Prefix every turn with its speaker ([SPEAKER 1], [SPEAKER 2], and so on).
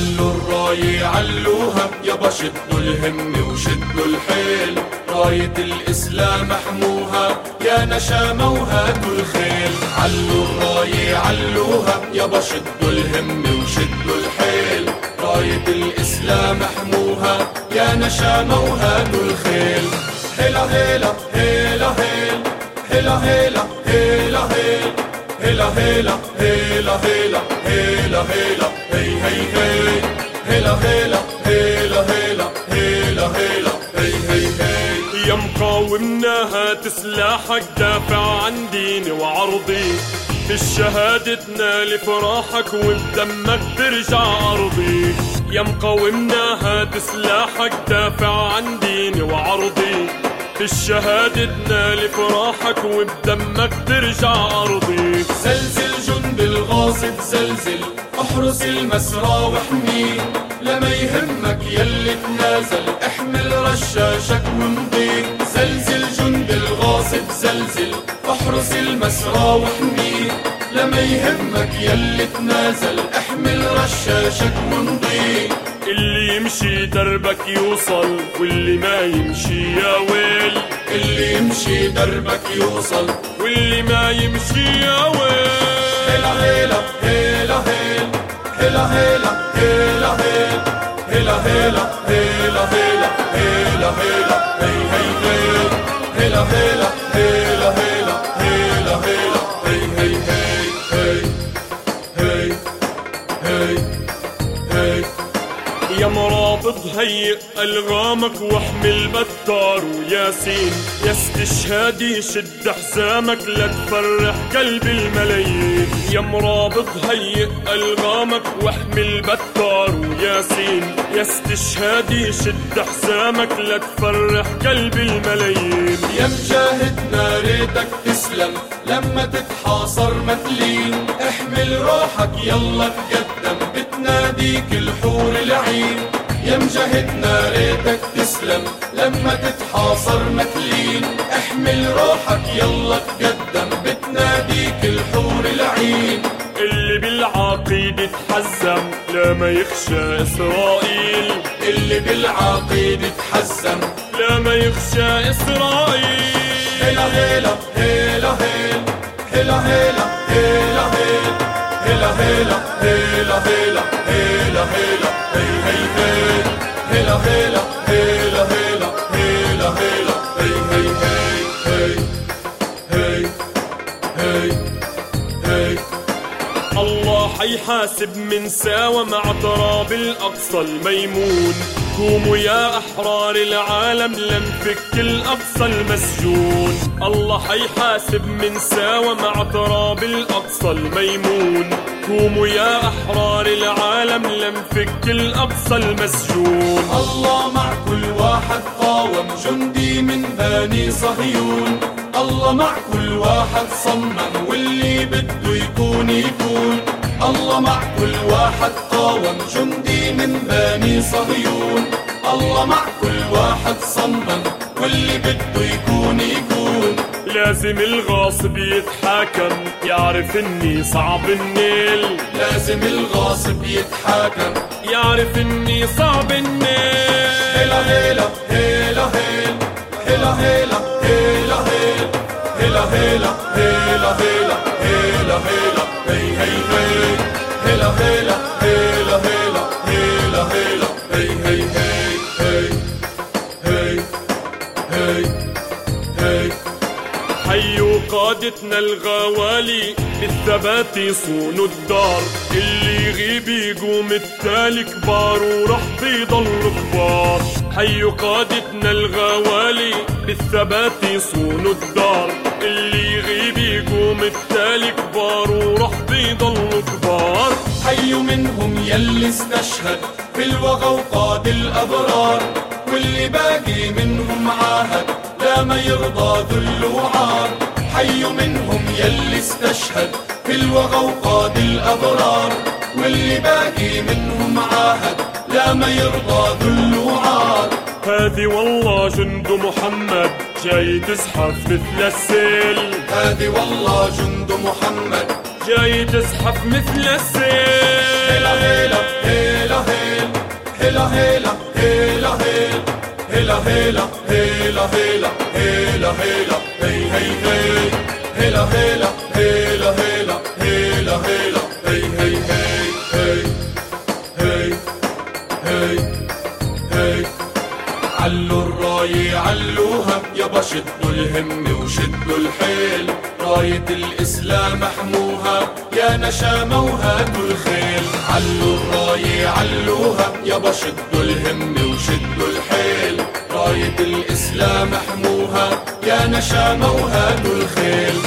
[SPEAKER 1] علوا الراية علوها يابا شدوا الهم وشدوا الحيل. راية الإسلام أحموها يا نشامة وهاتوا الخيل. علوا الراية علوها يابا شدوا الهم وشدوا الحيل. راية الإسلام أحموها يا نشامة وهاتوا الخيل. هلا هلا هلا هيل هلا هلا هلا هيل هلا هلا هلا هلا هلا هلا هي هي هي هلا هلا هلا هلا هلا هلا هي هي
[SPEAKER 2] يا مقاومنا هات سلاحك دافع عن ديني وعرضي. بالشهادة تنال فرحك وبدمك ترجع أرضي. يا مقاومنا هات سلاحك دافع عن ديني بالشهادة تنال فرحك وبدمك ترجع أرضي.
[SPEAKER 1] زلزل جند الغاصب زلزل أحرس المسرى واحميه لما يهمك يلي تنازل احمل رشاشك وامضي. زلزل جند الغاصب زلزل أحرس المسرى واحميه لما يهمك يلي تنازل احمل رشاشك وامضي.
[SPEAKER 2] اللي يمشي دربك يوصل واللي ما يمشي يا ويل
[SPEAKER 1] اللي يمشي دربك يوصل
[SPEAKER 2] واللي ما يمشي يا ويل
[SPEAKER 1] هلا هلا هلا هيل هلا هلا هلا هيل هلا هلا هلا هلا هلا هلا هي هي هي هلا هلا هلا هلا هلا هلا هي هي هي هي هي هي هي
[SPEAKER 2] يا مرابط هيئ ألغامك واحمل بتار وياسين يا استشهادي شد حزامك لا تفرح قلب الملايين. يا مرابط هيئ ألغامك واحمل بتار وياسين يا استشهادي شد حزامك لا تفرح قلب الملايين.
[SPEAKER 1] يا مجاهدنا ريتك تسلم لما تتحاصر مثلين. احمل روحك يلا تقدم. بتناديك الحور العين. يا مجاهدنا ريتك تسلم. لما تتحاصر مثلين احمل روحك يلا تقدم. بتناديك الحور العين.
[SPEAKER 2] اللي بالعقيدة تحزم لا ما يخشى إسرائيل.
[SPEAKER 1] اللي بالعقيد تحزم
[SPEAKER 2] لا ما يخشى إسرائيل.
[SPEAKER 1] هلا هلا هلا هيل هلا هلا هلا هيل هلا هلا هلا هلا هلا هلا هي هي هي هلا هلا هلا هلا هلا هلا هي هي هي هي هي هي هي
[SPEAKER 2] الله حيحاسب من ساوى مع تراب الأقصى الميمون. قوموا يا أحرار العالم لنفك الأقصى المسجون. الله حيحاسب من ساوى مع تراب الأقصى الميمون. قوموا يا أحرار العالم لنفك الأقصى المسجون.
[SPEAKER 1] الله مع كل واحد قاوم جندي من بني صهيون. الله مع كل واحد صمم واللي بده يكون يكون. الله مع كل واحد قاوم جندي من بني صهيون. الله مع كل واحد صمم واللي بده يكون يكون.
[SPEAKER 2] لازم الغاصب يتحاكم يعرف إني صعب النيل.
[SPEAKER 1] لازم الغاصب يتحاكم.
[SPEAKER 2] يعرف إني صعب النيل.
[SPEAKER 1] هلا هلا هلا هيل. هلا هلا هلا هيل. هلا هلا هلا هلا هلا هلا. هي هي هلا هلا هلا هلا هلا هلا هي هي هي هي هي هي
[SPEAKER 2] حيوا قادتنا الغوالي بالثبات يصونوا الدار. اللي يغيب يقوم التالي كبار وراح بيضل كبار حيوا قادتنا الغوالي بالثبات يصونوا الدار. اللي يغيب يقوم التالي كبار وراح بيضل كبار
[SPEAKER 1] حي منهم يلي استشهد في الوغى وقاد الأبرار. واللي باقي منهم عاهد لا ما يرضى ذل وعار. حي منهم يلي استشهد في الوغى وقاد الأبرار. واللي باقي منهم عاهد لا ما يرضى ذل وعار.
[SPEAKER 2] هذه والله جند محمد جاي تزحف مثل السيل.
[SPEAKER 1] هذه والله جند محمد
[SPEAKER 2] جاي تسحب مثل السيل
[SPEAKER 1] هيلا هيلا هيلا هيلا هيلا هيلا هيلا هيلا هيلا هيلا هيلا هيلا هي هي هي هيلا هيلا هيلا هيلا هيلا هيلا هي هي هي هي هي هي هي علو الراي علوها يابا شدوا الهم وشدوا الحيل. راية الإسلام أحموها يا نشامة وهاتوا الخيل. علوا الراية علوها يابا شدوا الهم وشدوا الحيل. راية الإسلام أحموها يا نشامة وهاتوا الخيل.